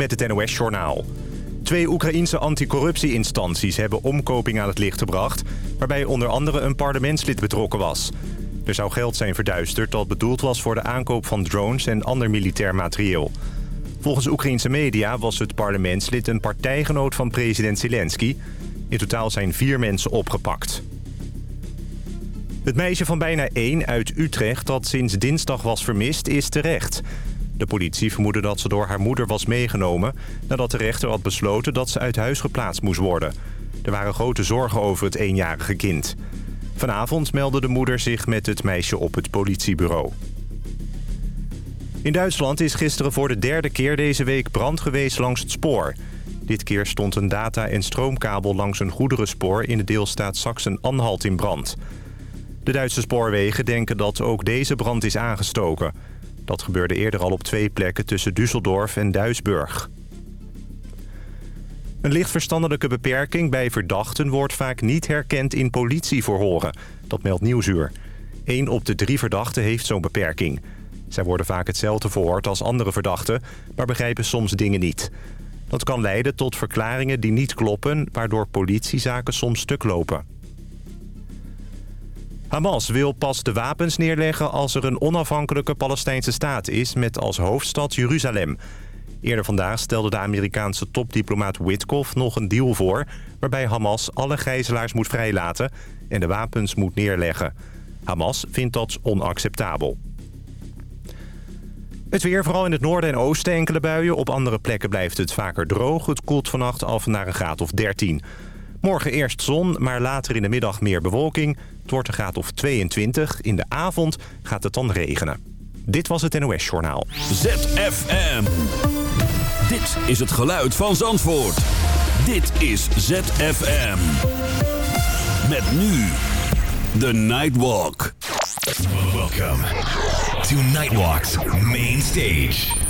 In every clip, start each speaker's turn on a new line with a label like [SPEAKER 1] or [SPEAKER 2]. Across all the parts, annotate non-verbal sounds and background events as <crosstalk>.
[SPEAKER 1] met het NOS-journaal. Twee Oekraïense anticorruptieinstanties hebben omkoping aan het licht gebracht... waarbij onder andere een parlementslid betrokken was. Er zou geld zijn verduisterd dat bedoeld was voor de aankoop van drones en ander militair materieel. Volgens Oekraïense media was het parlementslid een partijgenoot van president Zelensky. In totaal zijn vier mensen opgepakt. Het meisje van bijna één uit Utrecht dat sinds dinsdag was vermist is terecht. De politie vermoedde dat ze door haar moeder was meegenomen... nadat de rechter had besloten dat ze uit huis geplaatst moest worden. Er waren grote zorgen over het eenjarige kind. Vanavond meldde de moeder zich met het meisje op het politiebureau. In Duitsland is gisteren voor de derde keer deze week brand geweest langs het spoor. Dit keer stond een data- en stroomkabel langs een goederenspoor... in de deelstaat Sachsen-Anhalt in brand. De Duitse spoorwegen denken dat ook deze brand is aangestoken. Dat gebeurde eerder al op twee plekken tussen Düsseldorf en Duisburg. Een licht verstandelijke beperking bij verdachten wordt vaak niet herkend in politieverhoren. Dat meldt Nieuwsuur. Eén op de drie verdachten heeft zo'n beperking. Zij worden vaak hetzelfde verhoord als andere verdachten, maar begrijpen soms dingen niet. Dat kan leiden tot verklaringen die niet kloppen, waardoor politiezaken soms stuk lopen. Hamas wil pas de wapens neerleggen als er een onafhankelijke Palestijnse staat is... met als hoofdstad Jeruzalem. Eerder vandaag stelde de Amerikaanse topdiplomaat Witkoff nog een deal voor... waarbij Hamas alle gijzelaars moet vrijlaten en de wapens moet neerleggen. Hamas vindt dat onacceptabel. Het weer, vooral in het noorden en oosten enkele buien. Op andere plekken blijft het vaker droog. Het koelt vannacht af naar een graad of 13. Morgen eerst zon, maar later in de middag meer bewolking. Het wordt een graad of 22. In de avond gaat het dan regenen. Dit was het NOS Journaal.
[SPEAKER 2] ZFM. Dit is het geluid van Zandvoort. Dit is ZFM. Met nu de Nightwalk.
[SPEAKER 3] Welcome to Nightwalk's main stage.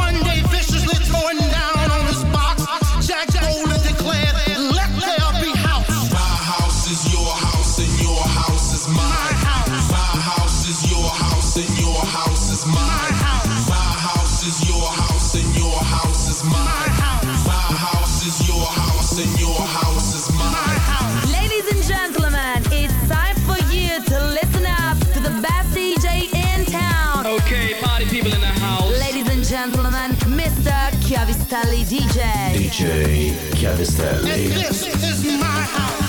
[SPEAKER 4] DJ And Chiavistelli.
[SPEAKER 5] this is my house.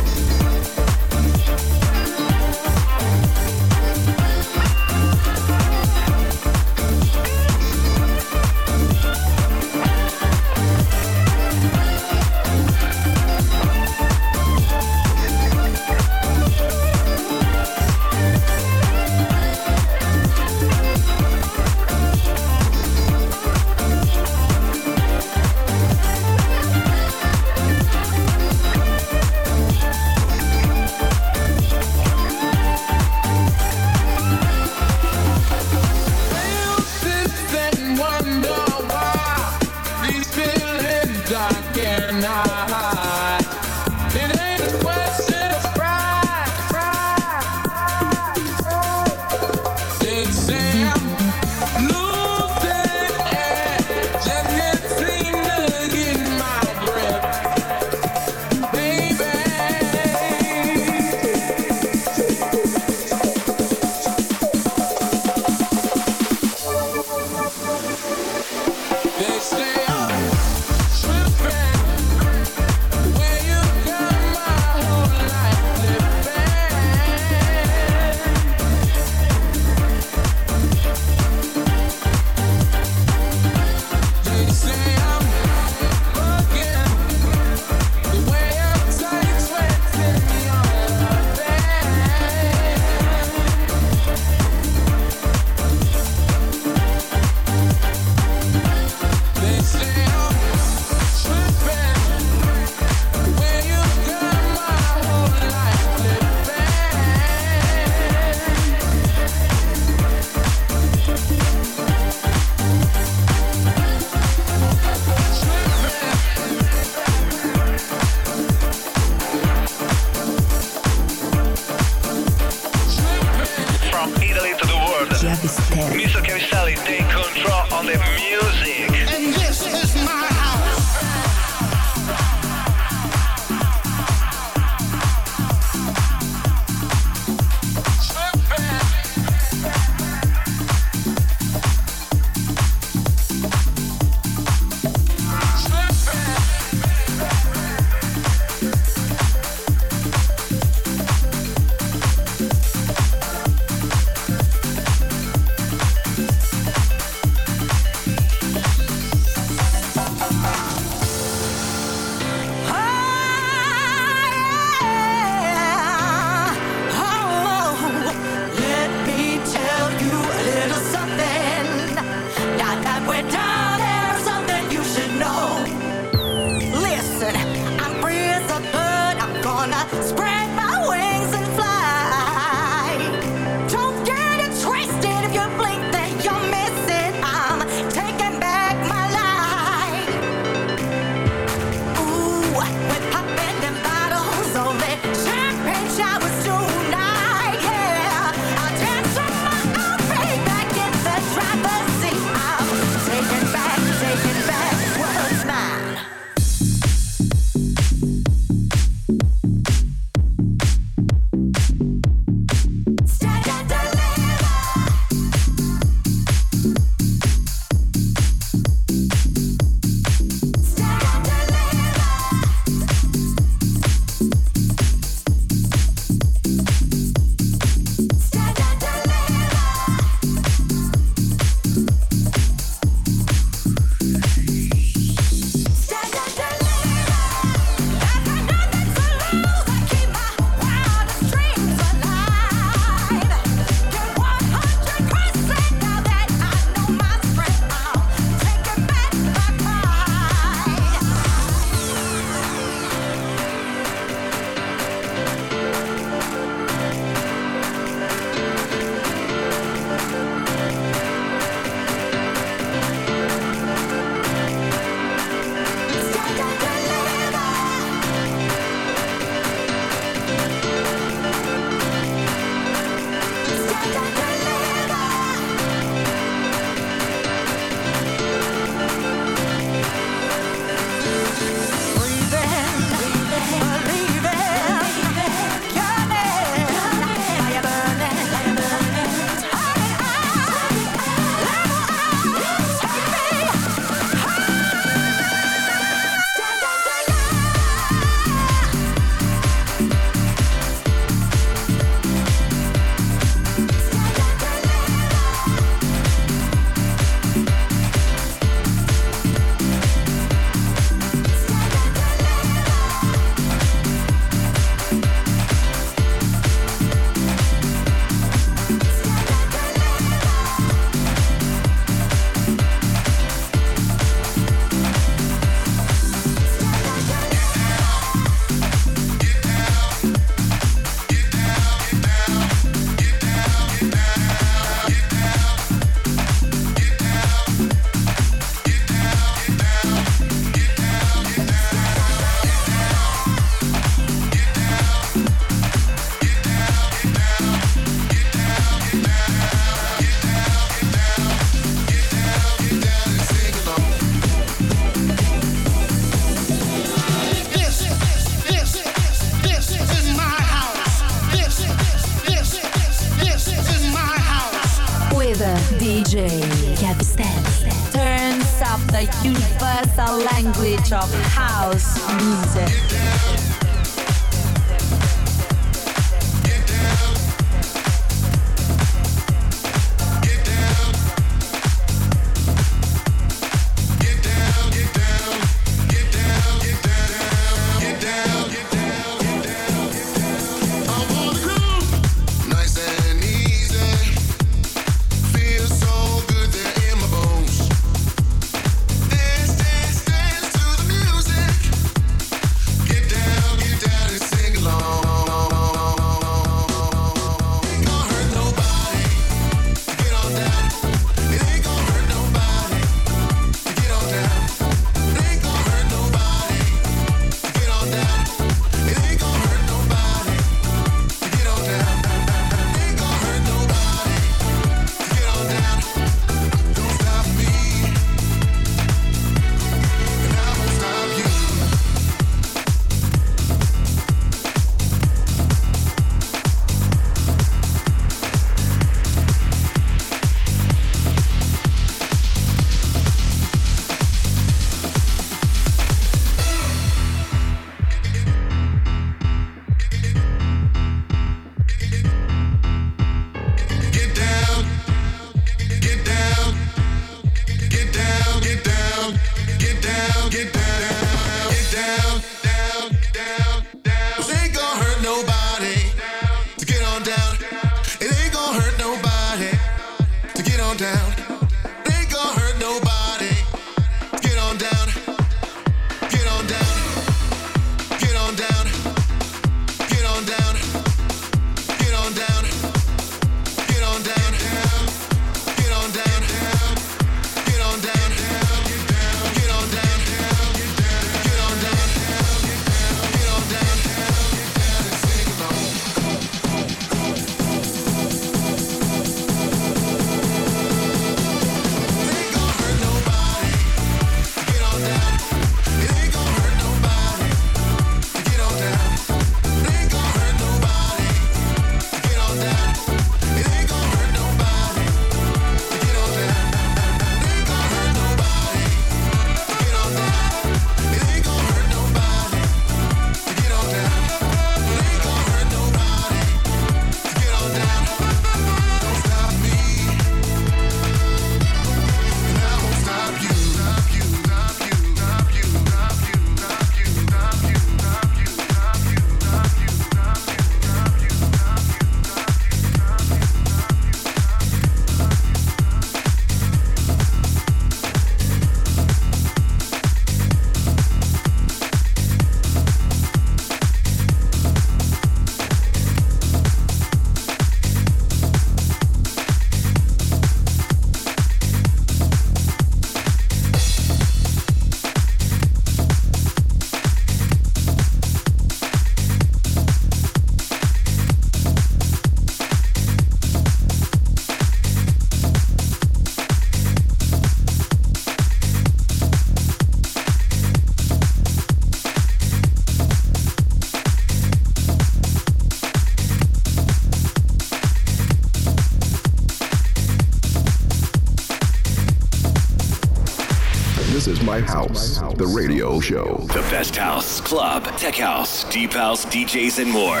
[SPEAKER 6] The
[SPEAKER 7] radio show.
[SPEAKER 3] The best house, club, tech house, deep house, DJs, and more.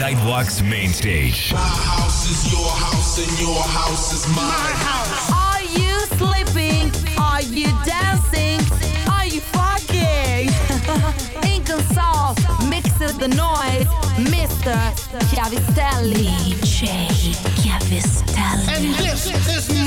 [SPEAKER 3] Nightwalk's main stage.
[SPEAKER 8] My house is your house, and your house is mine. My house.
[SPEAKER 4] Are you sleeping? Are you dancing? Are you fucking? <laughs> Inconsol mixes the noise. Mr. Chiavistelli. DJ Chiavistelli.
[SPEAKER 5] And this is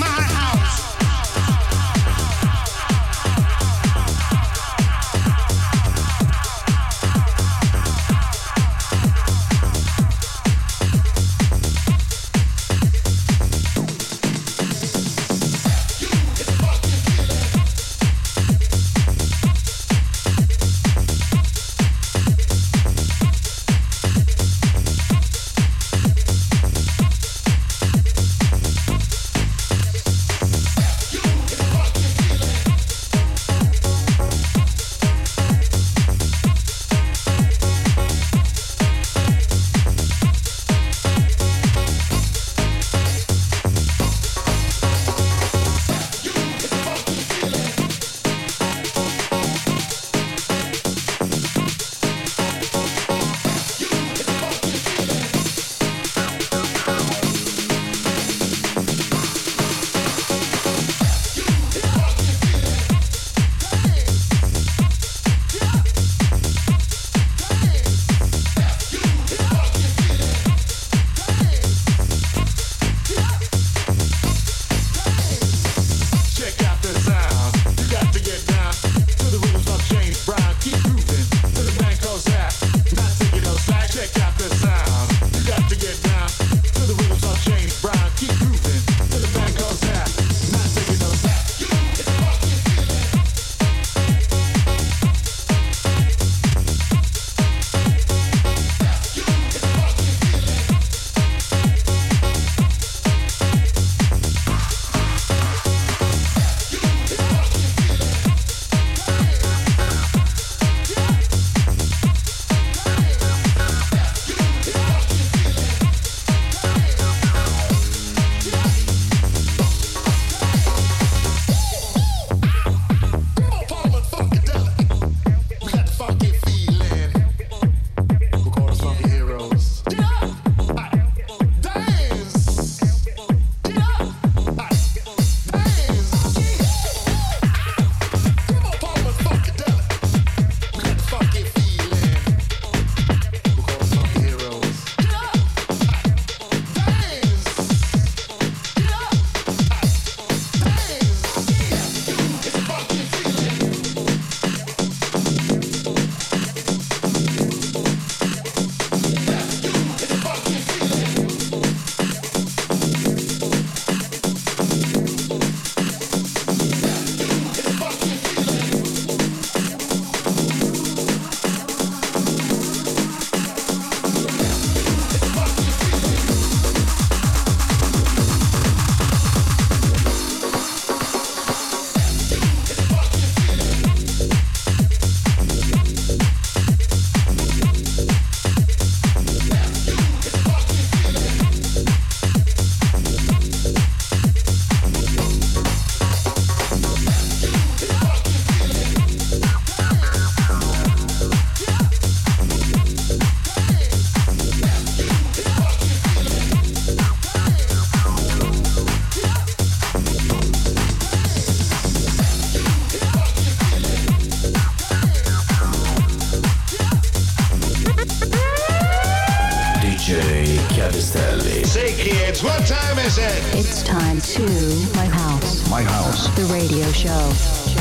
[SPEAKER 5] My House.
[SPEAKER 4] The radio show.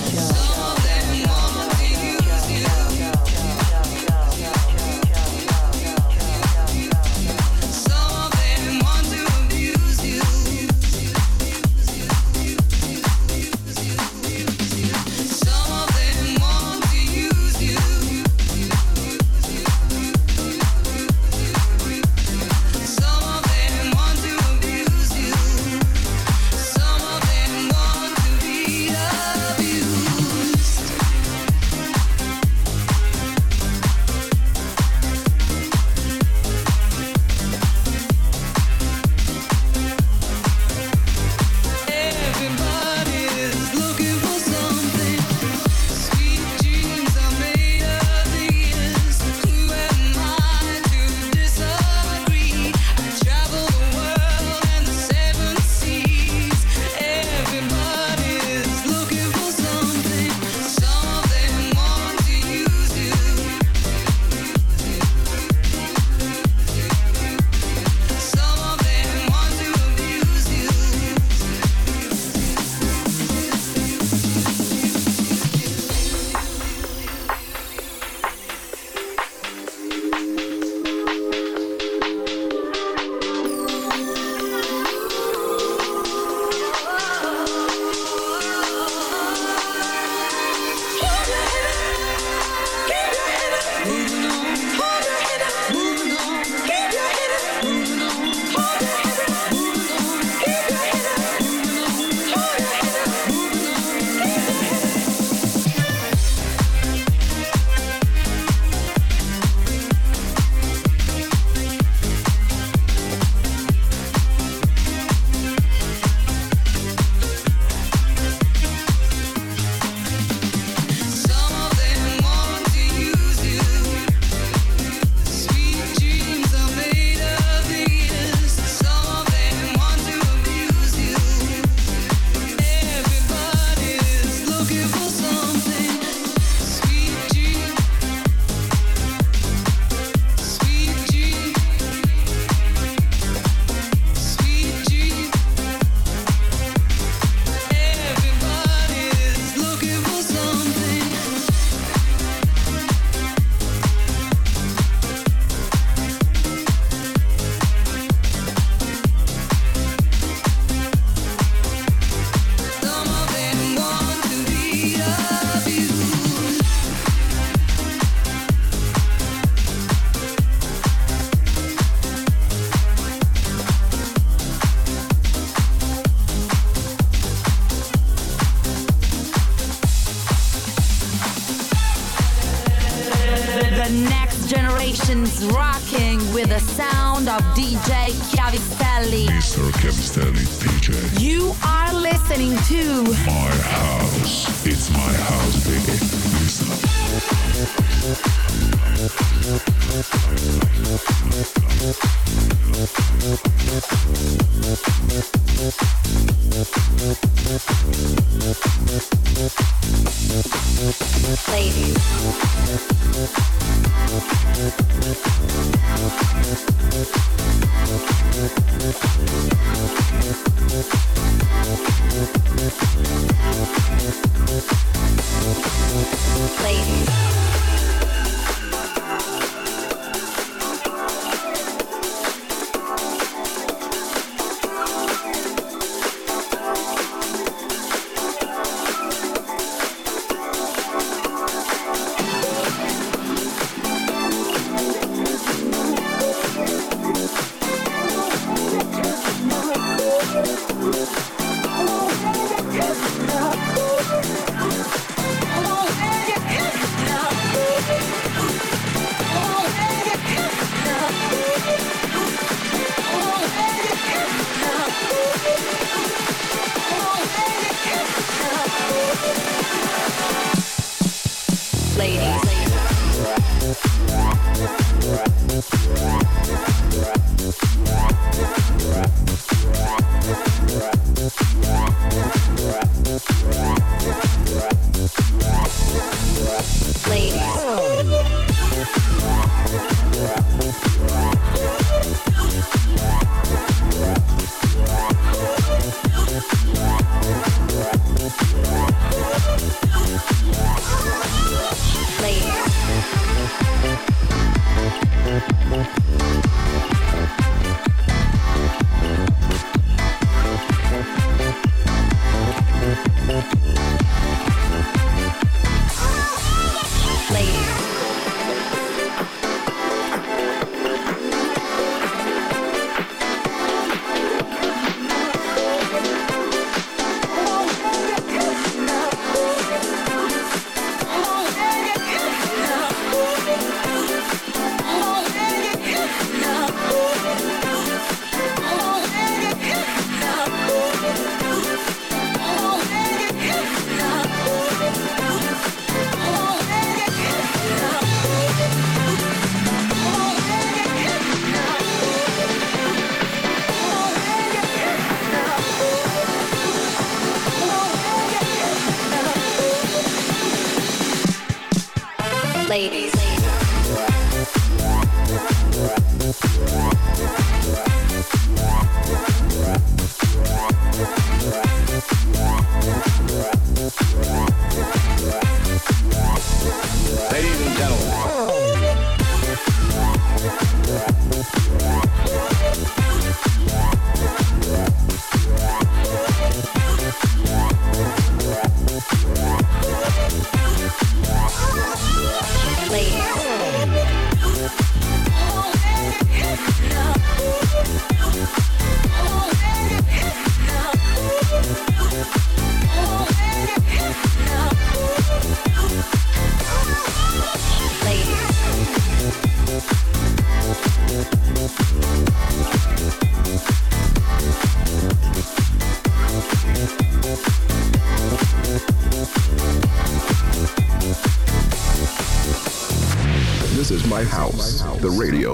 [SPEAKER 9] Ladies.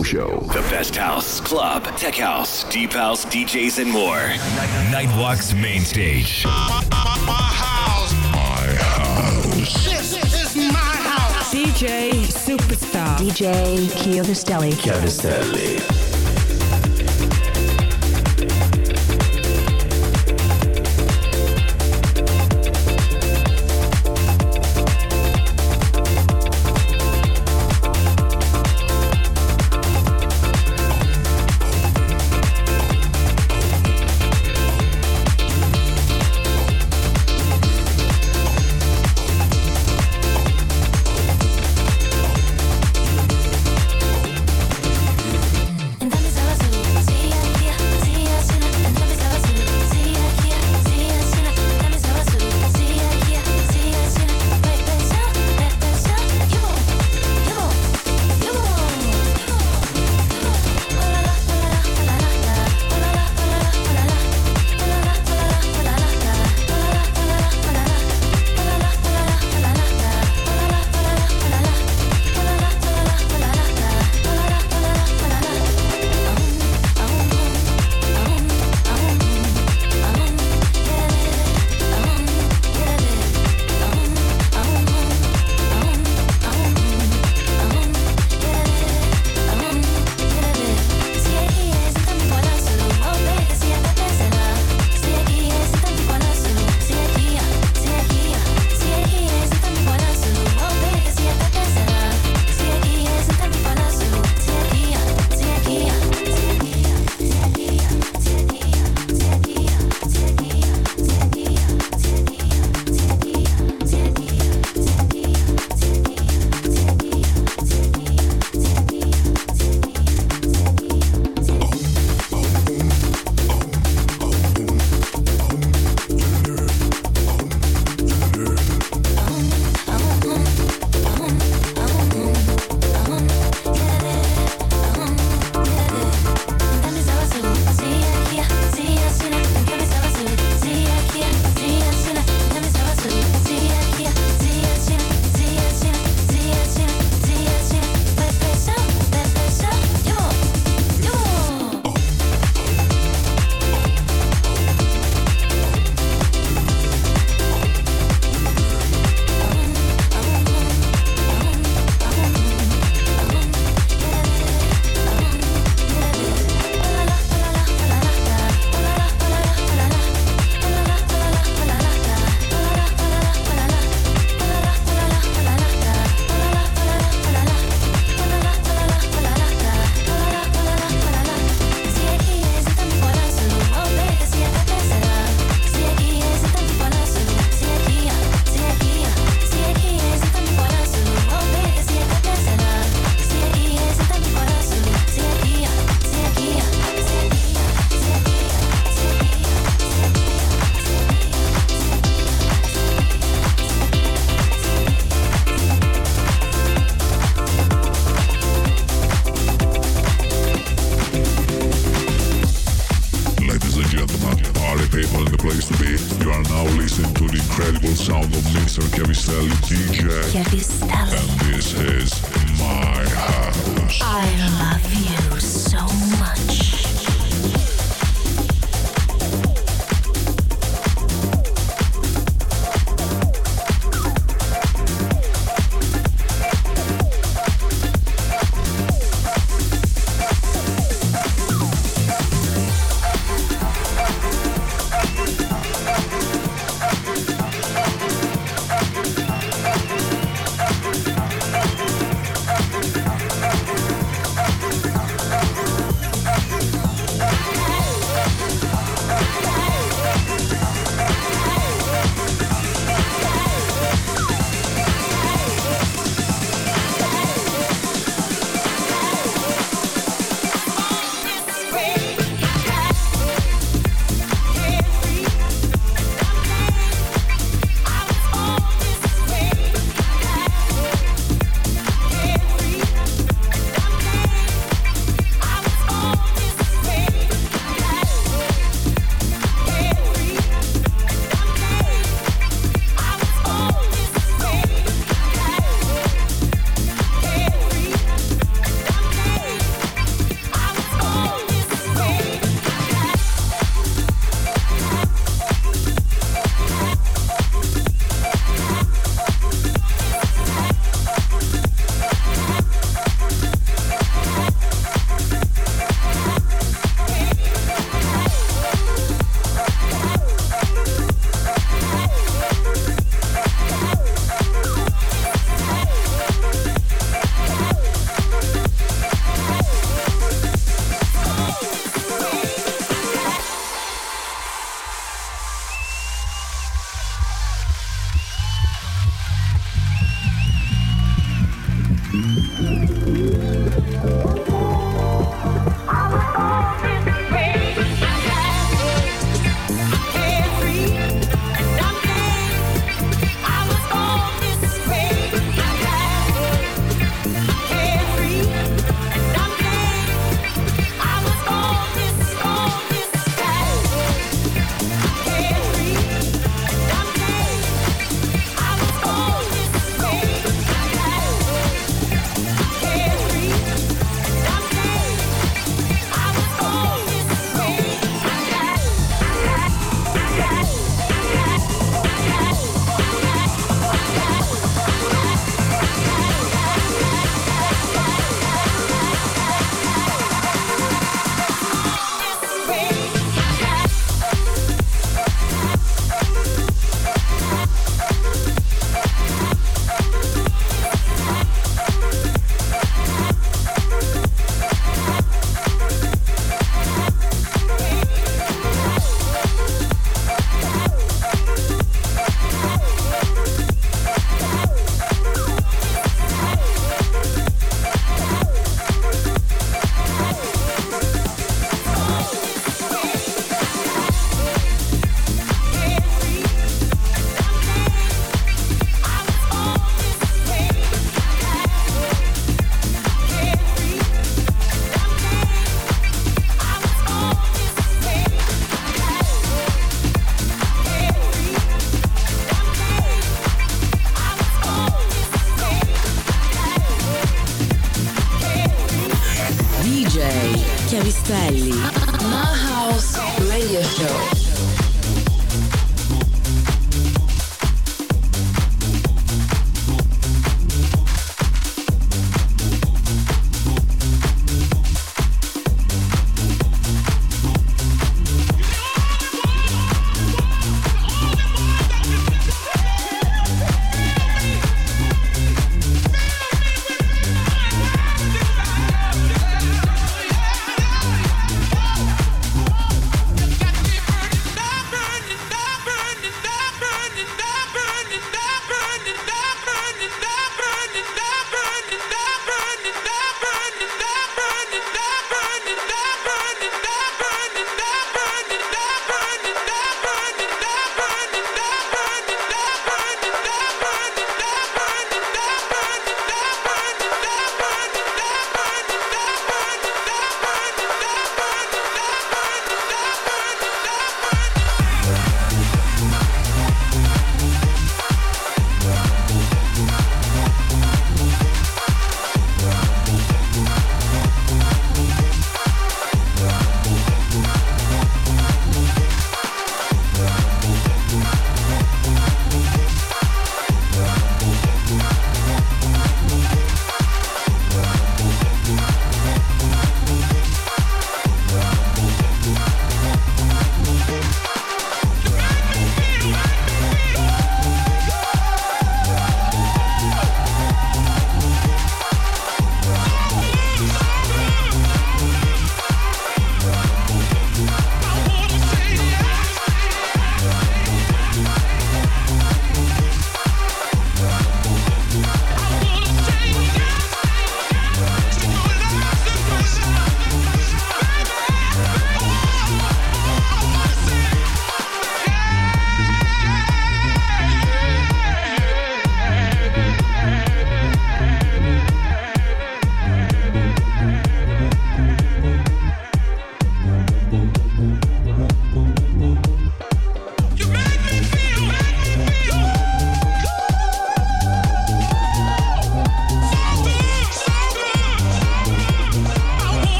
[SPEAKER 7] Radio show.
[SPEAKER 3] The best house, club, tech house, deep house, DJs, and more. Nightwalk's main stage.
[SPEAKER 5] My house,
[SPEAKER 10] my
[SPEAKER 11] house. This is my house.
[SPEAKER 10] DJ Superstar. DJ Chiovistelli. Chiavistelli.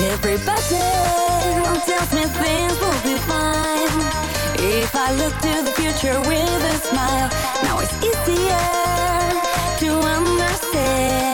[SPEAKER 4] Everybody tells me things will be fine if I look to the future with a smile. Now it's easier to understand.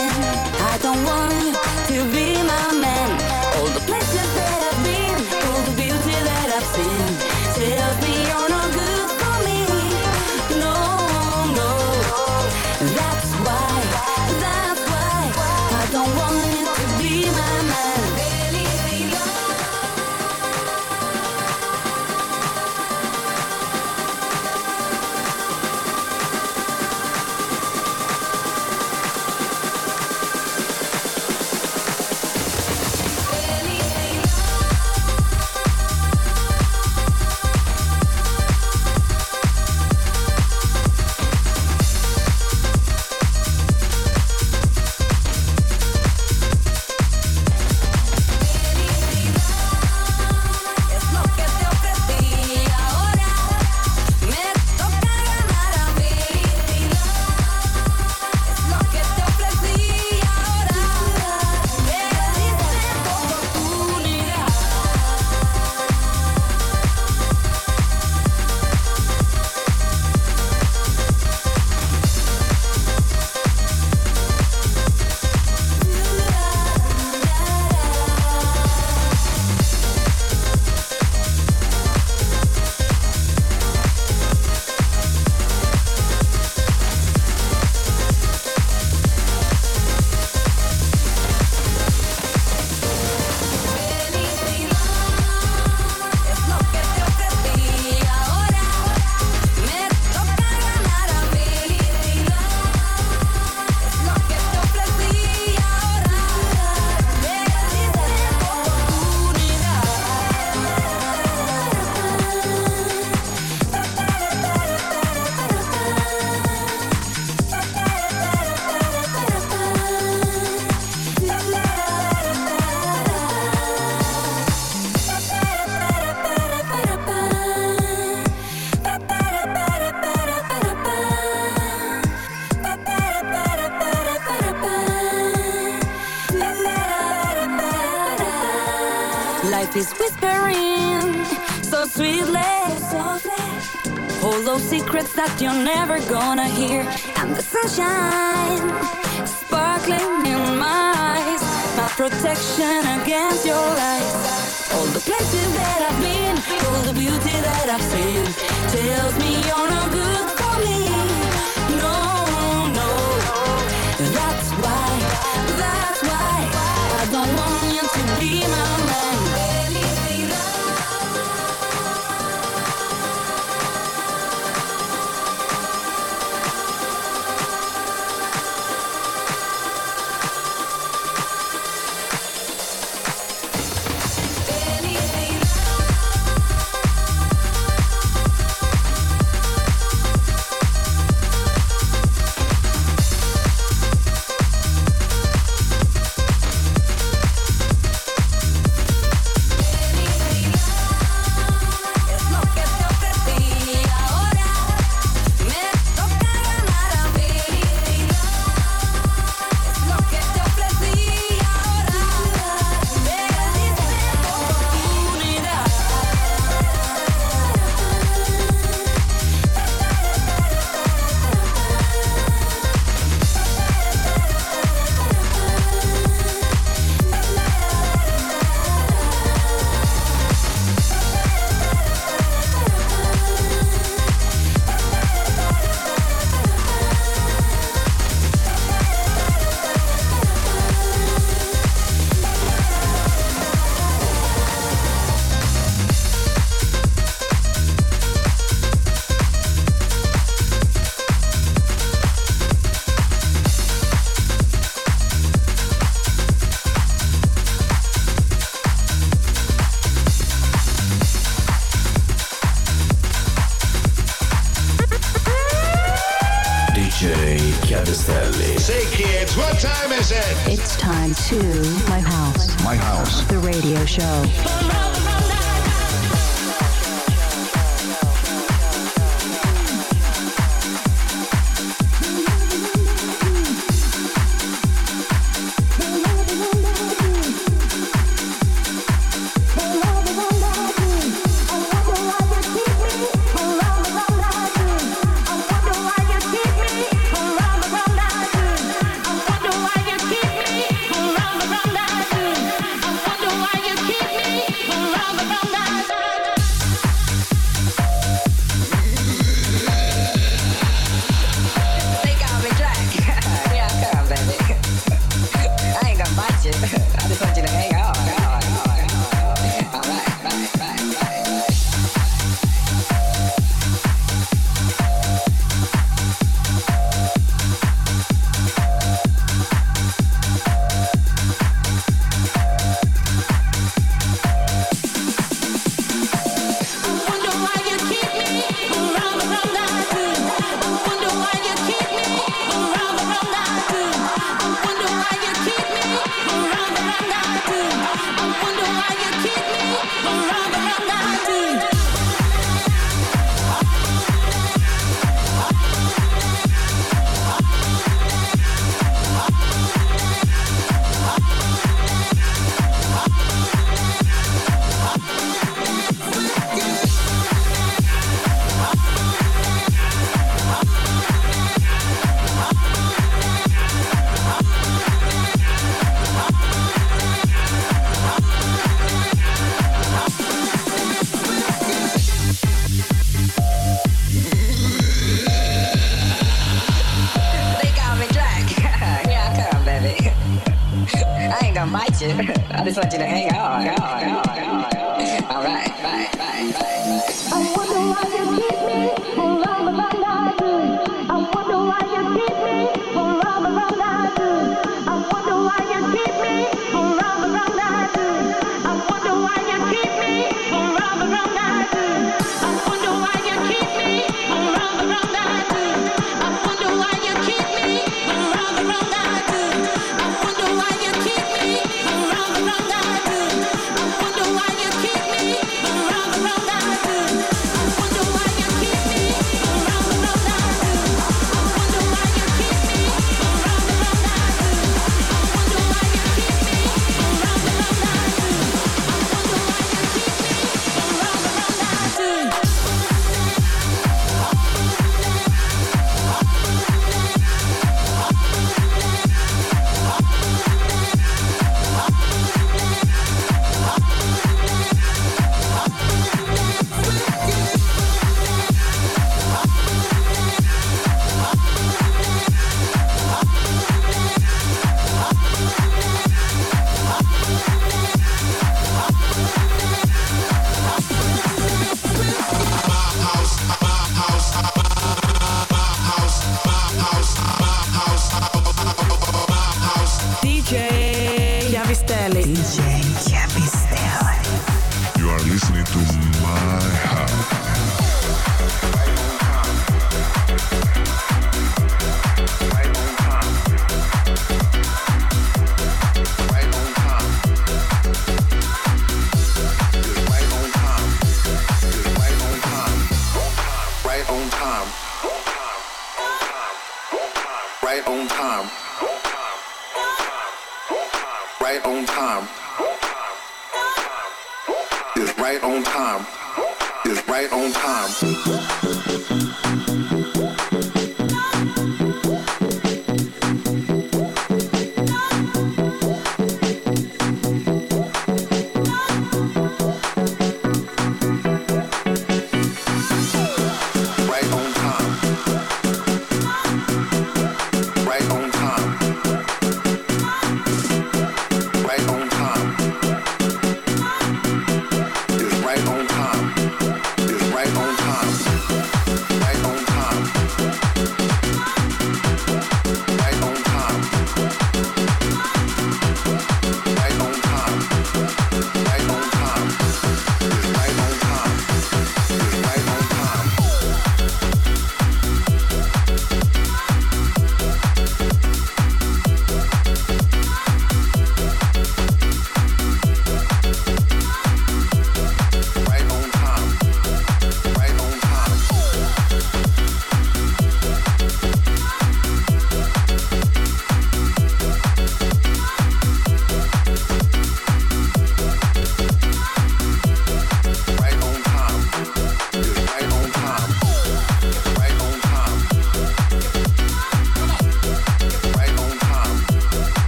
[SPEAKER 4] Never gonna hear. And the sunshine sparkling in my eyes. My protection against your lies. All the places that I've been, all the beauty that I've seen. Tells me you're no good for me.
[SPEAKER 12] Show.